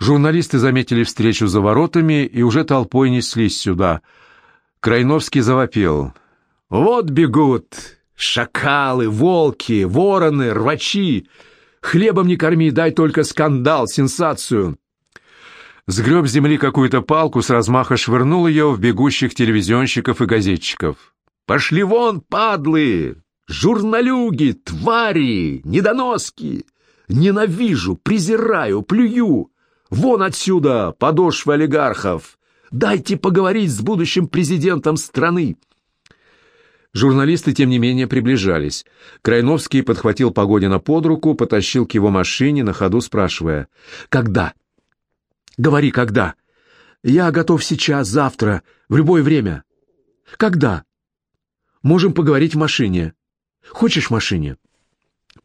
Журналисты заметили встречу за воротами и уже толпой неслись сюда. Крайновский завопил. «Вот бегут! Шакалы, волки, вороны, рвачи! Хлебом не корми, дай только скандал, сенсацию!» Сгреб земли какую-то палку, с размаха швырнул ее в бегущих телевизионщиков и газетчиков. «Пошли вон, падлы! Журналюги, твари, недоноски! Ненавижу, презираю, плюю! Вон отсюда, подошвы олигархов! Дайте поговорить с будущим президентом страны!» Журналисты, тем не менее, приближались. Крайновский подхватил Погодина под руку, потащил к его машине, на ходу спрашивая. «Когда?» «Говори, когда?» «Я готов сейчас, завтра, в любое время». «Когда?» «Можем поговорить в машине». Хочешь в машине?»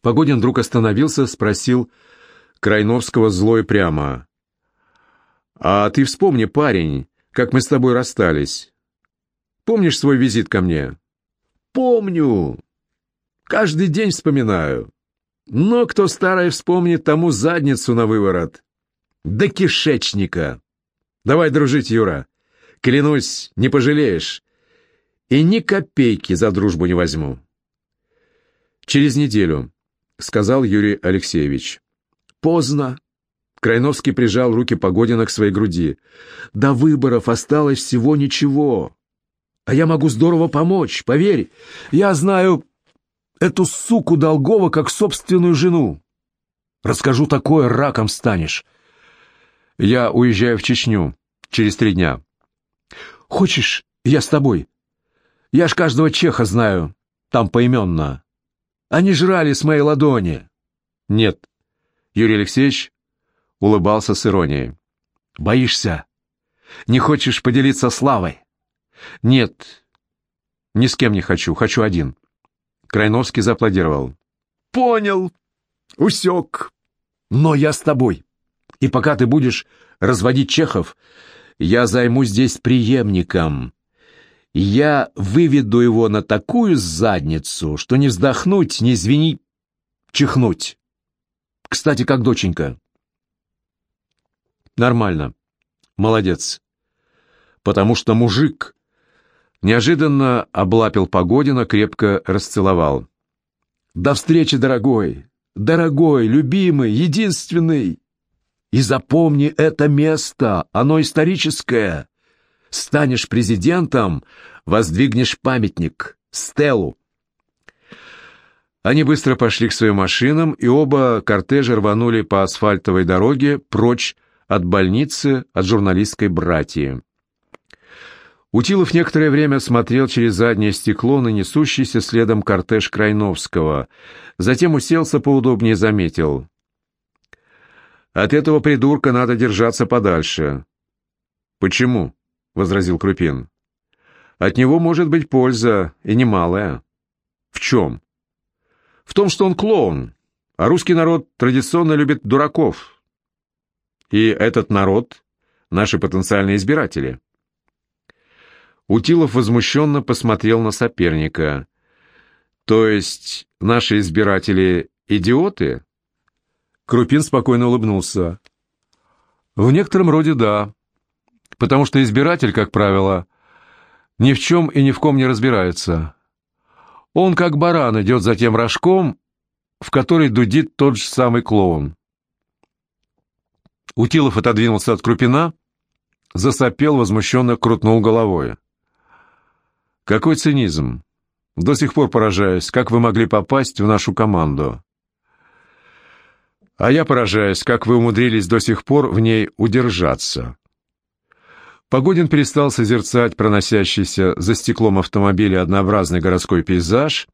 Погодин вдруг остановился, спросил Крайновского зло и прямо. «А ты вспомни, парень, как мы с тобой расстались. Помнишь свой визит ко мне?» «Помню. Каждый день вспоминаю. Но кто старое вспомнит, тому задницу на выворот. Да кишечника. Давай дружить, Юра. Клянусь, не пожалеешь. И ни копейки за дружбу не возьму». «Через неделю», — сказал Юрий Алексеевич. «Поздно». Крайновский прижал руки Погодина к своей груди. «До выборов осталось всего ничего. А я могу здорово помочь, поверь. Я знаю эту суку Долгова как собственную жену. Расскажу такое, раком станешь. Я уезжаю в Чечню через три дня. Хочешь, я с тобой? Я ж каждого чеха знаю, там поименно. Они жрали с моей ладони. Нет. Юрий Алексеевич улыбался с иронией. Боишься? Не хочешь поделиться славой? Нет. Ни с кем не хочу, хочу один. Крайновский зааплодировал. Понял. Усек. Но я с тобой. И пока ты будешь разводить чехов, я займусь здесь преемником я выведу его на такую задницу, что не вздохнуть, не извини, чихнуть. Кстати, как доченька? Нормально. Молодец. Потому что мужик неожиданно облапил Погодина, крепко расцеловал. До встречи, дорогой, дорогой, любимый, единственный. И запомни это место, оно историческое. Станешь президентом, воздвигнешь памятник, стелу. Они быстро пошли к своим машинам, и оба кортежа рванули по асфальтовой дороге прочь от больницы, от журналистской братьи. Утилов некоторое время смотрел через заднее стекло на несущийся следом кортеж Крайновского. Затем уселся поудобнее и заметил. «От этого придурка надо держаться подальше». «Почему?» — возразил Крупин. «От него может быть польза, и немалая». «В чем?» «В том, что он клоун, а русский народ традиционно любит дураков. И этот народ — наши потенциальные избиратели». Утилов возмущенно посмотрел на соперника. «То есть наши избиратели — идиоты?» Крупин спокойно улыбнулся. «В некотором роде да потому что избиратель, как правило, ни в чем и ни в ком не разбирается. Он, как баран, идет за тем рожком, в который дудит тот же самый клоун. Утилов отодвинулся от Крупина, засопел, возмущенно крутнул головой. «Какой цинизм! До сих пор поражаюсь, как вы могли попасть в нашу команду. А я поражаюсь, как вы умудрились до сих пор в ней удержаться». Погодин перестал созерцать проносящийся за стеклом автомобиля однообразный городской пейзаж,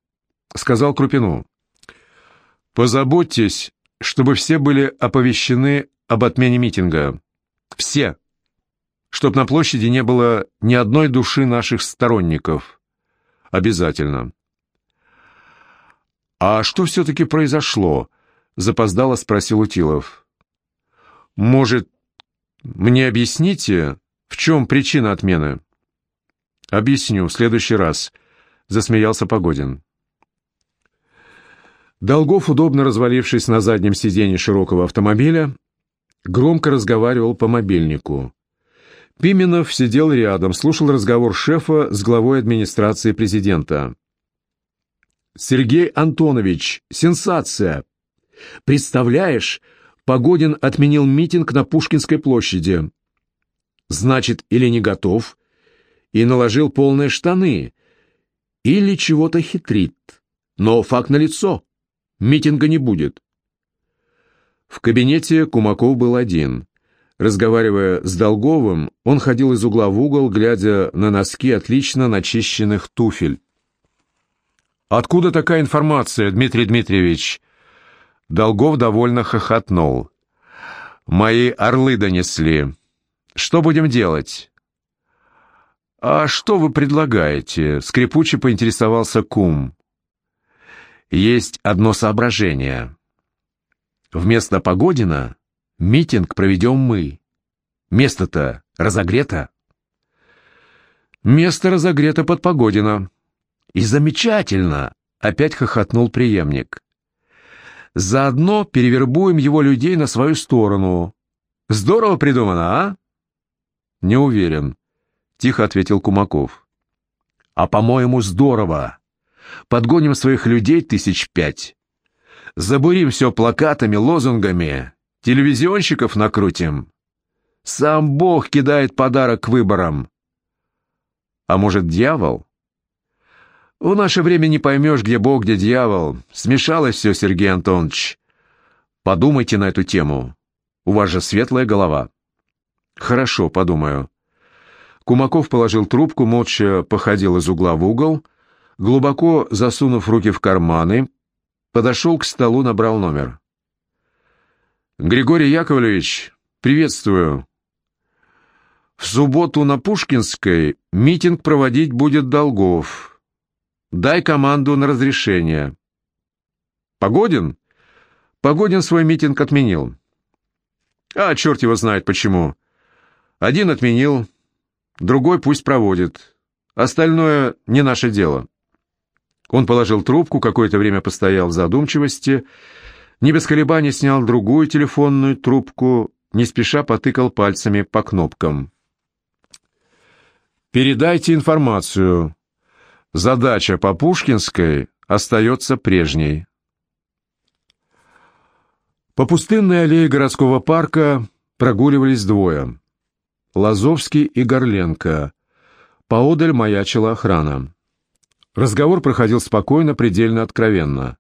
сказал Крупину. «Позаботьтесь, чтобы все были оповещены об отмене митинга. Все. Чтоб на площади не было ни одной души наших сторонников. Обязательно». «А что все-таки произошло?» — запоздало спросил Утилов. «Может, мне объясните?» В чем причина отмены? Объясню в следующий раз, засмеялся Погодин. Долгов, удобно развалившись на заднем сиденье широкого автомобиля, громко разговаривал по мобильнику. Пименов сидел рядом, слушал разговор шефа с главой администрации президента. «Сергей Антонович, сенсация! Представляешь, Погодин отменил митинг на Пушкинской площади. Значит, или не готов, и наложил полные штаны, или чего-то хитрит. Но факт налицо. Митинга не будет. В кабинете Кумаков был один. Разговаривая с Долговым, он ходил из угла в угол, глядя на носки отлично начищенных туфель. «Откуда такая информация, Дмитрий Дмитриевич?» Долгов довольно хохотнул. «Мои орлы донесли. Что будем делать?» «А что вы предлагаете?» — скрипуче поинтересовался кум. «Есть одно соображение. Вместо Погодина митинг проведем мы. Место-то разогрето». «Место разогрето под Погодина». «И замечательно!» — опять хохотнул преемник. «Заодно перевербуем его людей на свою сторону. Здорово придумано, а?» «Не уверен». — тихо ответил Кумаков. «А, по-моему, здорово. Подгоним своих людей тысяч пять. Забурим все плакатами, лозунгами, телевизионщиков накрутим. Сам Бог кидает подарок к выборам. А может, дьявол?» «В наше время не поймешь, где Бог, где дьявол. Смешалось все, Сергей Антонович. Подумайте на эту тему. У вас же светлая голова». «Хорошо, подумаю». Кумаков положил трубку, молча походил из угла в угол, глубоко засунув руки в карманы, подошел к столу, набрал номер. «Григорий Яковлевич, приветствую. В субботу на Пушкинской митинг проводить будет Долгов. Дай команду на разрешение». «Погодин?» «Погодин свой митинг отменил». «А, черт его знает почему. Один отменил, Другой пусть проводит. Остальное не наше дело». Он положил трубку, какое-то время постоял в задумчивости, не без колебаний снял другую телефонную трубку, не спеша потыкал пальцами по кнопкам. «Передайте информацию. Задача по Пушкинской остается прежней». По пустынной аллее городского парка прогуливались двое. Лазовский и Горленко. Поодаль маячила охрана. Разговор проходил спокойно, предельно откровенно.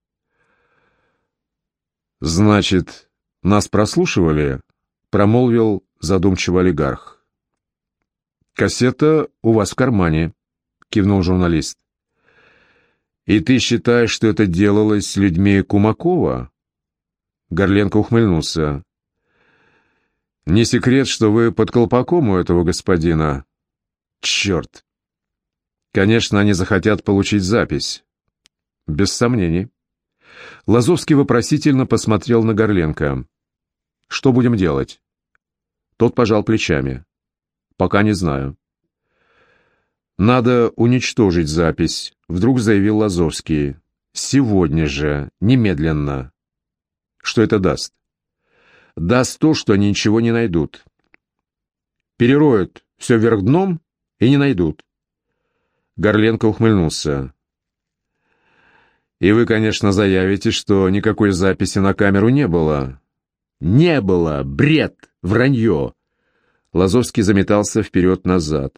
«Значит, нас прослушивали?» — промолвил задумчиво олигарх. «Кассета у вас в кармане», — кивнул журналист. «И ты считаешь, что это делалось с людьми Кумакова?» Горленко ухмыльнулся. Не секрет, что вы под колпаком у этого господина. Черт! Конечно, они захотят получить запись. Без сомнений. Лазовский вопросительно посмотрел на Горленко. Что будем делать? Тот пожал плечами. Пока не знаю. Надо уничтожить запись, вдруг заявил Лазовский. Сегодня же, немедленно. Что это даст? даст то, что они ничего не найдут. Перероют все вверх дном и не найдут. Горленко ухмыльнулся. И вы, конечно, заявите, что никакой записи на камеру не было. Не было! Бред! Вранье! Лазовский заметался вперед-назад.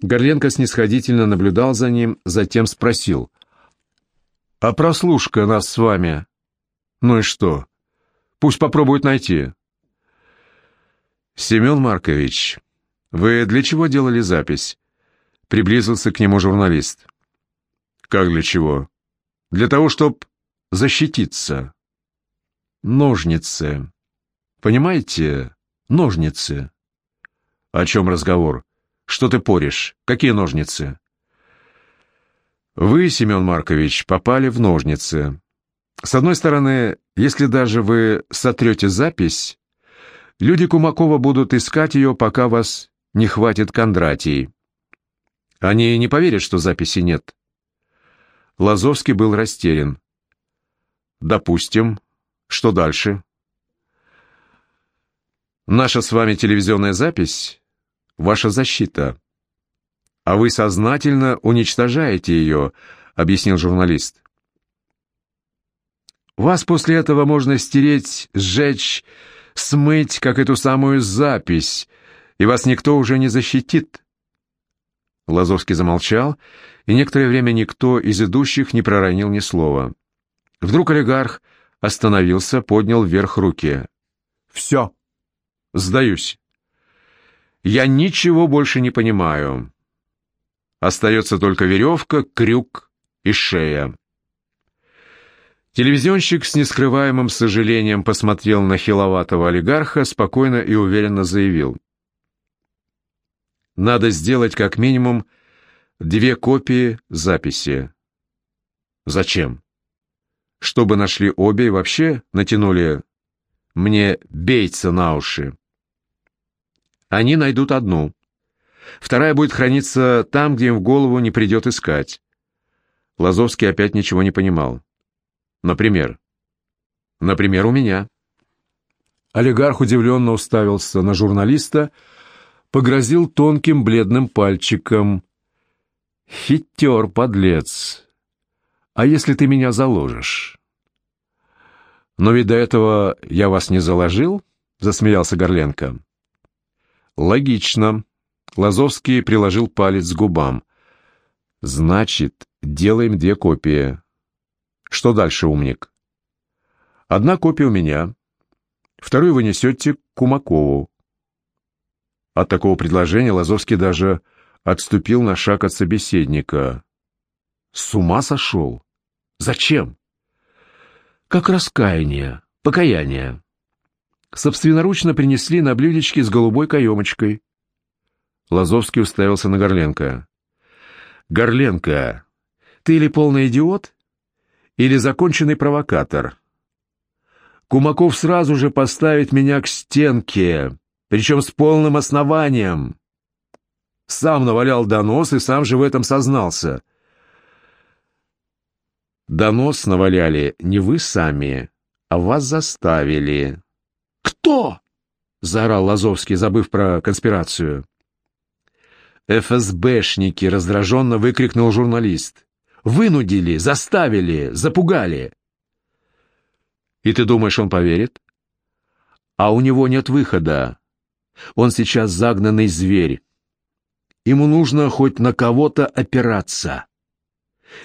Горленко снисходительно наблюдал за ним, затем спросил. «А прослушка нас с вами? Ну и что? Пусть попробуют найти. Семен Маркович, вы для чего делали запись? Приблизился к нему журналист. Как для чего? Для того, чтобы защититься. Ножницы. Понимаете? Ножницы. О чем разговор? Что ты поришь? Какие ножницы? Вы, Семен Маркович, попали в ножницы. С одной стороны, если даже вы сотрете запись, люди Кумакова будут искать ее, пока вас не хватит Кондратий. Они не поверят, что записи нет. Лазовский был растерян. Допустим. Что дальше? Наша с вами телевизионная запись — ваша защита. А вы сознательно уничтожаете ее, — объяснил журналист. Вас после этого можно стереть, сжечь, смыть, как эту самую запись, и вас никто уже не защитит. Лазовский замолчал, и некоторое время никто из идущих не проронил ни слова. Вдруг олигарх остановился, поднял вверх руки. «Все!» Сдаюсь. Я ничего больше не понимаю. Остается только веревка, крюк и шея. Телевизионщик с нескрываемым сожалением посмотрел на хиловатого олигарха, спокойно и уверенно заявил. Надо сделать как минимум две копии записи. Зачем? Чтобы нашли обе и вообще натянули мне бейца на уши. Они найдут одну. Вторая будет храниться там, где им в голову не придет искать. Лазовский опять ничего не понимал. Например? Например, у меня. Олигарх удивленно уставился на журналиста, погрозил тонким бледным пальчиком. «Хитер, подлец! А если ты меня заложишь?» «Но ведь до этого я вас не заложил?» — засмеялся Горленко. «Логично». Лазовский приложил палец к губам. «Значит, делаем две копии. Что дальше, умник?» «Одна копия у меня. Вторую вы несете к Кумакову». От такого предложения Лазовский даже отступил на шаг от собеседника. «С ума сошел? Зачем?» «Как раскаяние, покаяние» собственноручно принесли на блюдечке с голубой каемочкой. Лазовский уставился на Горленко. «Горленко, ты или полный идиот, или законченный провокатор? Кумаков сразу же поставит меня к стенке, причем с полным основанием. Сам навалял донос и сам же в этом сознался». «Донос наваляли не вы сами, а вас заставили», «Кто?» — заорал Лазовский, забыв про конспирацию. «ФСБшники!» — раздраженно выкрикнул журналист. «Вынудили, заставили, запугали!» «И ты думаешь, он поверит?» «А у него нет выхода. Он сейчас загнанный зверь. Ему нужно хоть на кого-то опираться.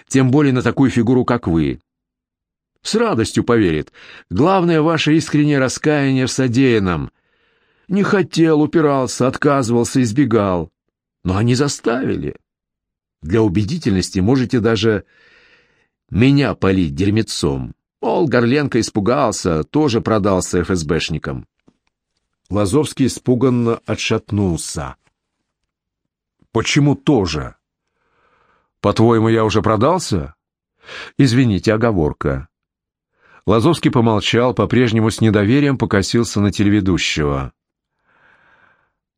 Тем более на такую фигуру, как вы. С радостью поверит. Главное ваше искреннее раскаяние в содеянном. Не хотел, упирался, отказывался, избегал. Но они заставили. Для убедительности можете даже меня полить дерьмецом. Пол Горленко испугался, тоже продался ФСБшникам. Лазовский испуганно отшатнулся. «Почему тоже? По-твоему, я уже продался?» «Извините, оговорка. Лазовский помолчал, по-прежнему с недоверием покосился на телеведущего.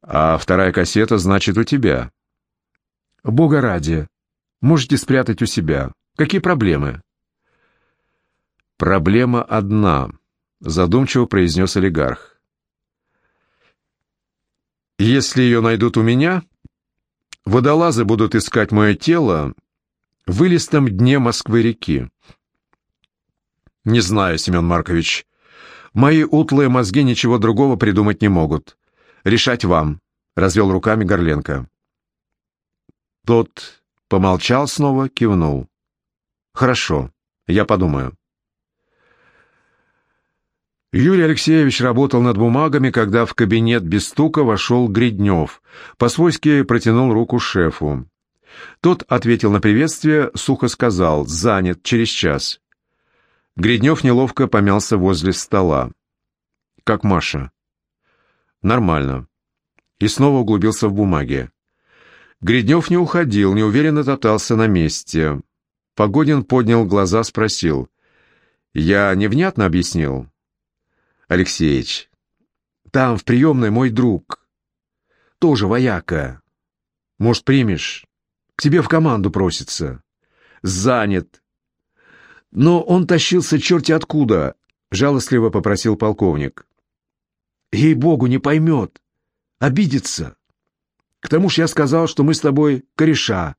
«А вторая кассета, значит, у тебя?» «Бога ради. Можете спрятать у себя. Какие проблемы?» «Проблема одна», — задумчиво произнес олигарх. «Если ее найдут у меня, водолазы будут искать мое тело в вылистом дне Москвы-реки. «Не знаю, Семен Маркович. Мои утлые мозги ничего другого придумать не могут. Решать вам», — развел руками Горленко. Тот помолчал снова, кивнул. «Хорошо, я подумаю». Юрий Алексеевич работал над бумагами, когда в кабинет без стука вошел Гриднев. По-свойски протянул руку шефу. Тот ответил на приветствие, сухо сказал «занят, через час». Гриднев неловко помялся возле стола. «Как Маша?» «Нормально». И снова углубился в бумаге. Гриднев не уходил, неуверенно топтался на месте. Погодин поднял глаза, спросил. «Я невнятно объяснил?» «Алексеич, там в приемной мой друг. Тоже вояка. Может, примешь? К тебе в команду просится. Занят. Но он тащился черти откуда, жалостливо попросил полковник. ей-богу, не поймет. Обидится. К тому ж я сказал, что мы с тобой кореша.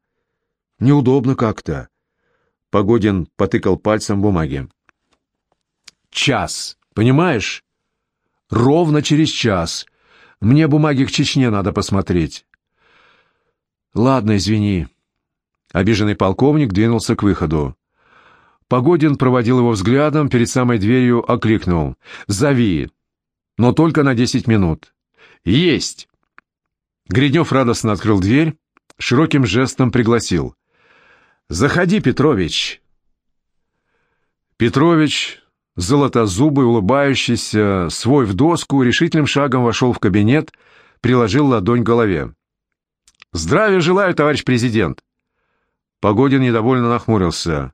Неудобно как-то. Погодин потыкал пальцем бумаги. Час, понимаешь? Ровно через час. Мне бумаги к Чечне надо посмотреть. Ладно, извини. Обиженный полковник двинулся к выходу. Погодин проводил его взглядом, перед самой дверью окликнул. «Зови, но только на десять минут». «Есть!» Гриднев радостно открыл дверь, широким жестом пригласил. «Заходи, Петрович!» Петрович, золотозубый, улыбающийся, свой в доску, решительным шагом вошел в кабинет, приложил ладонь к голове. «Здравия желаю, товарищ президент!» Погодин недовольно нахмурился.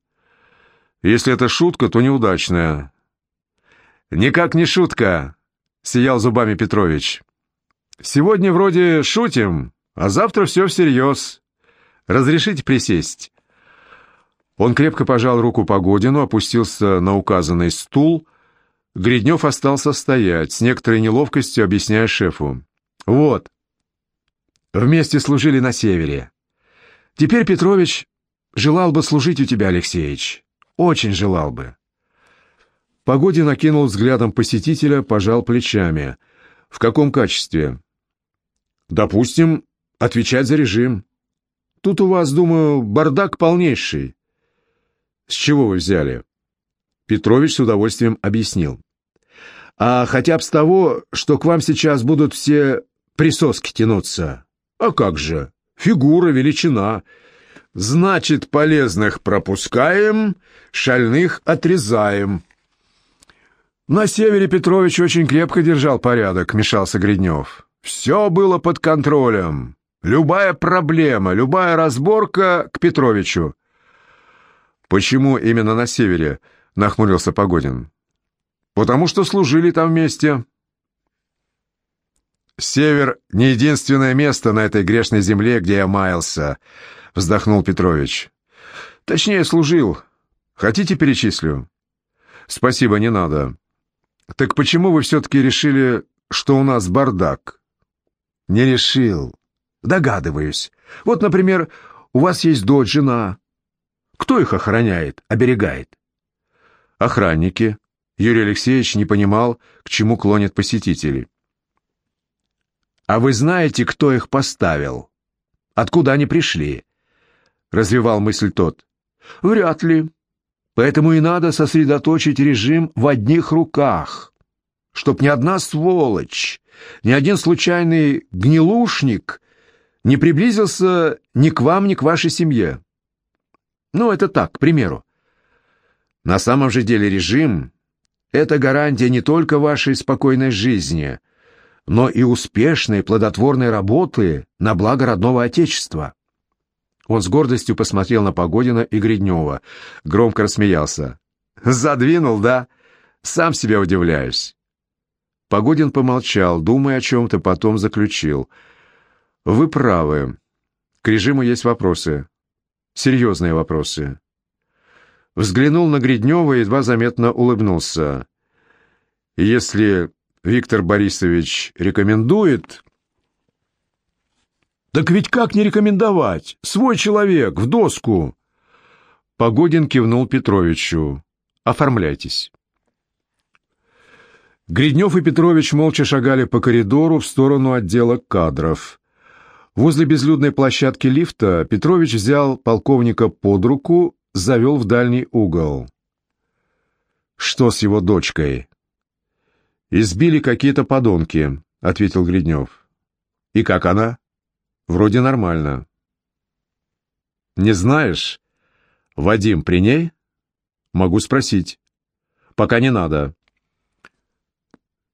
«Если это шутка, то неудачная». «Никак не шутка!» — сиял зубами Петрович. «Сегодня вроде шутим, а завтра все всерьез. Разрешите присесть?» Он крепко пожал руку Погодину, опустился на указанный стул. Гриднев остался стоять, с некоторой неловкостью объясняя шефу. «Вот, вместе служили на севере. Теперь Петрович желал бы служить у тебя, Алексеевич. Очень желал бы». Погодин окинул взглядом посетителя, пожал плечами. «В каком качестве?» «Допустим, отвечать за режим. Тут у вас, думаю, бардак полнейший. С чего вы взяли? Петрович с удовольствием объяснил. А хотя бы с того, что к вам сейчас будут все присоски тянуться. А как же? Фигура, величина. Значит, полезных пропускаем, шальных отрезаем. На севере Петрович очень крепко держал порядок, мешался Гриднев. Все было под контролем. Любая проблема, любая разборка к Петровичу. «Почему именно на севере?» — нахмурился Погодин. «Потому что служили там вместе». «Север — не единственное место на этой грешной земле, где я маялся», — вздохнул Петрович. «Точнее, служил. Хотите, перечислю?» «Спасибо, не надо». «Так почему вы все-таки решили, что у нас бардак?» «Не решил. Догадываюсь. Вот, например, у вас есть дочь, жена, кто их охраняет, оберегает? Охранники. Юрий Алексеевич не понимал, к чему клонят посетители. «А вы знаете, кто их поставил? Откуда они пришли?» — развивал мысль тот. «Вряд ли. Поэтому и надо сосредоточить режим в одних руках, чтоб ни одна сволочь, ни один случайный гнилушник не приблизился ни к вам, ни к вашей семье. Ну, это так, к примеру. На самом же деле режим — это гарантия не только вашей спокойной жизни, но и успешной плодотворной работы на благо родного Отечества. Он с гордостью посмотрел на Погодина и Гриднева, громко рассмеялся. «Задвинул, да? Сам себя удивляюсь». Погодин помолчал, думая о чем-то, потом заключил. «Вы правы. К режиму есть вопросы серьезные вопросы. Взглянул на Гриднева и едва заметно улыбнулся. «Если Виктор Борисович рекомендует...» «Так ведь как не рекомендовать? Свой человек, в доску!» Погодин кивнул Петровичу. «Оформляйтесь». Гриднев и Петрович молча шагали по коридору в сторону отдела кадров. Возле безлюдной площадки лифта Петрович взял полковника под руку, завел в дальний угол. «Что с его дочкой?» «Избили какие-то подонки», — ответил Гриднев. «И как она?» «Вроде нормально». «Не знаешь? Вадим при ней?» «Могу спросить». «Пока не надо».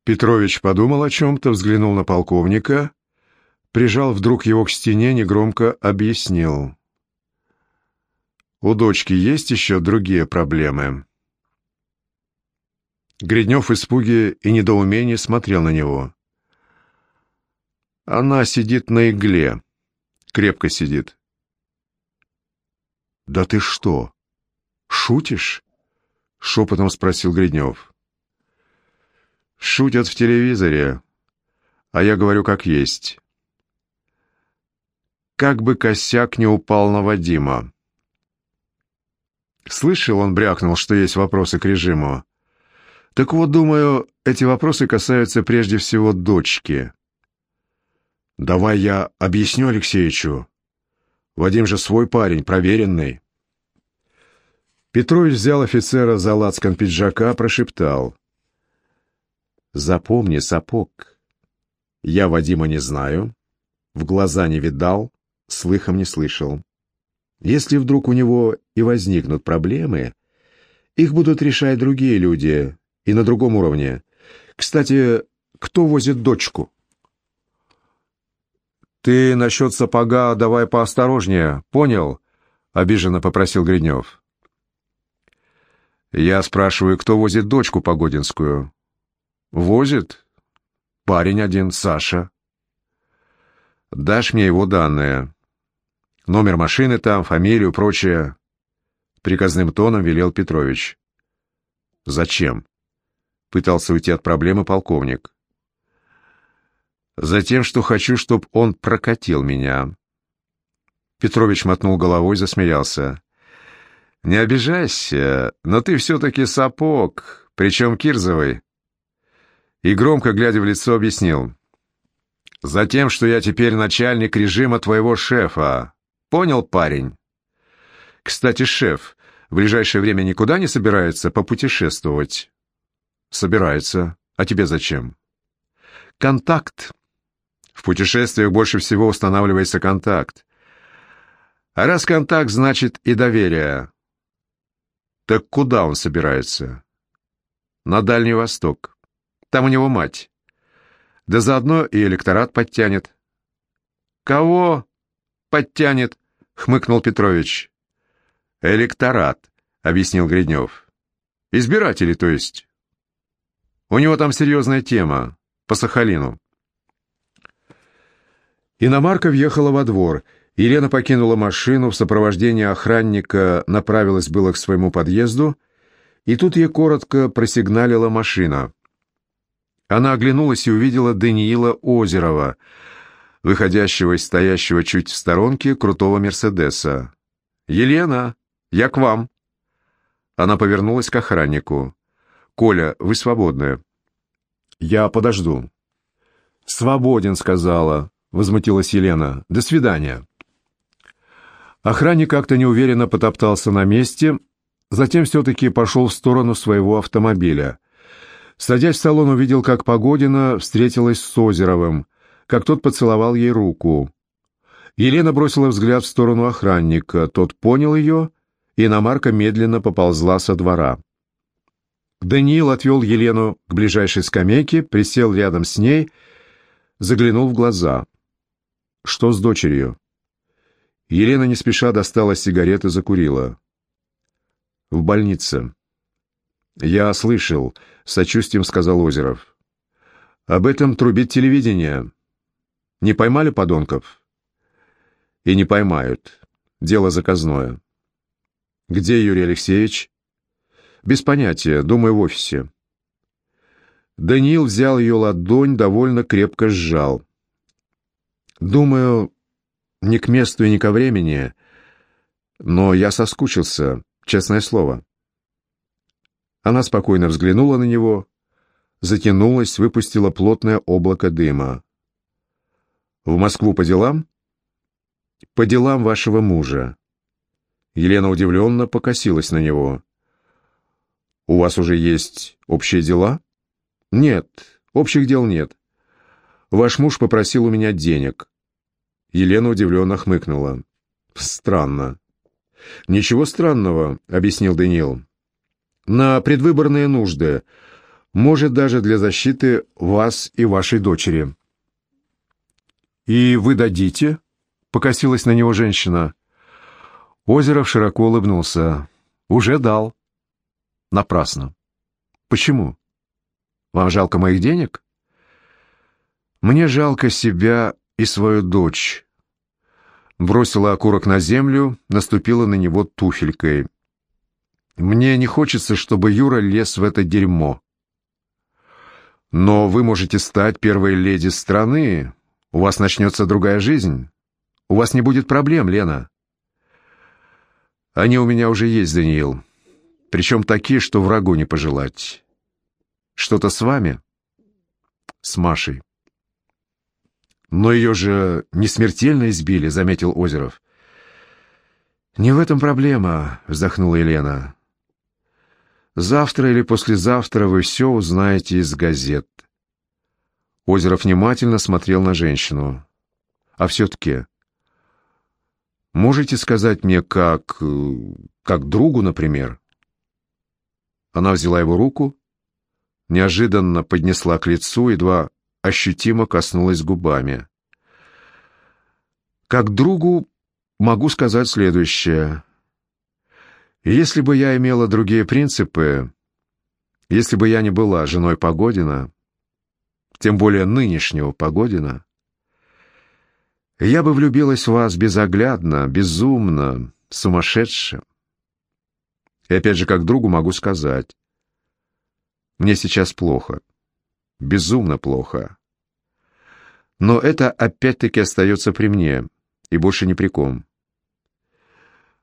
Петрович подумал о чем-то, взглянул на полковника прижал вдруг его к стене, негромко объяснил. «У дочки есть еще другие проблемы?» Гриднев в испуге и недоумении смотрел на него. «Она сидит на игле. Крепко сидит». «Да ты что, шутишь?» — шепотом спросил Гриднев. «Шутят в телевизоре», а я говорю как есть. Как бы косяк не упал на Вадима. Слышал, он брякнул, что есть вопросы к режиму. Так вот, думаю, эти вопросы касаются прежде всего дочки. Давай я объясню Алексеевичу. Вадим же свой парень, проверенный. Петрович взял офицера за лацкан пиджака, прошептал. «Запомни, сапог, я Вадима не знаю, в глаза не видал, слыхом не слышал. Если вдруг у него и возникнут проблемы, их будут решать другие люди и на другом уровне. Кстати, кто возит дочку?» «Ты насчет сапога давай поосторожнее, понял?» — обиженно попросил Гриднев. «Я спрашиваю, кто возит дочку Погодинскую?» «Возит? Парень один, Саша». «Дашь мне его данные. Номер машины там, фамилию, прочее». Приказным тоном велел Петрович. «Зачем?» — пытался уйти от проблемы полковник. Затем, что хочу, чтоб он прокатил меня. Петрович мотнул головой, засмеялся. «Не обижайся, но ты все-таки сапог, причем кирзовый». И громко, глядя в лицо, объяснил. «Затем, что я теперь начальник режима твоего шефа. Понял, парень?» «Кстати, шеф в ближайшее время никуда не собирается попутешествовать?» «Собирается. А тебе зачем?» «Контакт. В путешествиях больше всего устанавливается контакт. А раз контакт, значит и доверие. Так куда он собирается? На Дальний Восток. Там у него мать. Да заодно и электорат подтянет. Кого подтянет? Хмыкнул Петрович. Электорат, объяснил Гриднев. Избиратели, то есть. У него там серьезная тема по Сахалину. Иномарка въехала во двор. Елена покинула машину, в сопровождении охранника направилась было к своему подъезду, и тут ей коротко просигналила машина. Она оглянулась и увидела Даниила Озерова, выходящего из стоящего чуть в сторонке крутого «Мерседеса». «Елена, я к вам!» Она повернулась к охраннику. «Коля, вы свободны?» «Я подожду». «Свободен», — сказала. — возмутилась Елена. «До свидания». Охранник как-то неуверенно потоптался на месте, затем все-таки пошел в сторону своего автомобиля. Садясь в салон, увидел, как Погодина встретилась с Озеровым, как тот поцеловал ей руку. Елена бросила взгляд в сторону охранника, тот понял ее, и иномарка медленно поползла со двора. Даниил отвел Елену к ближайшей скамейке, присел рядом с ней, заглянул в глаза. Что с дочерью? Елена не спеша достала сигареты, закурила. В больнице. Я слышал, сочувствием сказал Озеров. Об этом трубит телевидение. Не поймали подонков? И не поймают. Дело заказное. Где Юрий Алексеевич? Без понятия, думаю, в офисе. Даниил взял ее ладонь, довольно крепко сжал. Думаю, не к месту и не ко времени, но я соскучился, честное слово. Она спокойно взглянула на него, затянулась, выпустила плотное облако дыма. «В Москву по делам?» «По делам вашего мужа». Елена удивленно покосилась на него. «У вас уже есть общие дела?» «Нет, общих дел нет. Ваш муж попросил у меня денег. Елена удивленно хмыкнула. «Странно». «Ничего странного», — объяснил Даниил. «На предвыборные нужды. Может, даже для защиты вас и вашей дочери». «И вы дадите?» — покосилась на него женщина. Озеров широко улыбнулся. «Уже дал». «Напрасно». «Почему? Вам жалко моих денег?» «Мне жалко себя и свою дочь. Бросила окурок на землю, наступила на него туфелькой. Мне не хочется, чтобы Юра лез в это дерьмо. Но вы можете стать первой леди страны. У вас начнется другая жизнь. У вас не будет проблем, Лена. Они у меня уже есть, Даниил. Причем такие, что врагу не пожелать. Что-то с вами? С Машей. Но ее же не смертельно избили, заметил Озеров. Не в этом проблема, вздохнула Елена. Завтра или послезавтра вы все узнаете из газет. Озеров внимательно смотрел на женщину. А все-таки... Можете сказать мне, как... как другу, например? Она взяла его руку, неожиданно поднесла к лицу, едва ощутимо коснулась губами. Как другу могу сказать следующее. Если бы я имела другие принципы, если бы я не была женой Погодина, тем более нынешнего Погодина, я бы влюбилась в вас безоглядно, безумно, сумасшедше. И опять же, как другу могу сказать, мне сейчас плохо, безумно плохо. Но это опять-таки остается при мне и больше ни при ком.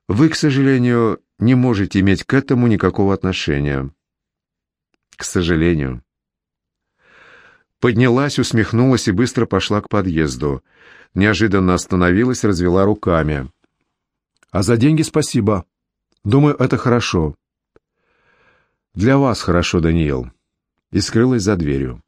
Вы, к сожалению, не можете иметь к этому никакого отношения. К сожалению. Поднялась, усмехнулась и быстро пошла к подъезду. Неожиданно остановилась, развела руками. «А за деньги спасибо. Думаю, это хорошо». «Для вас хорошо, Даниил». И скрылась за дверью.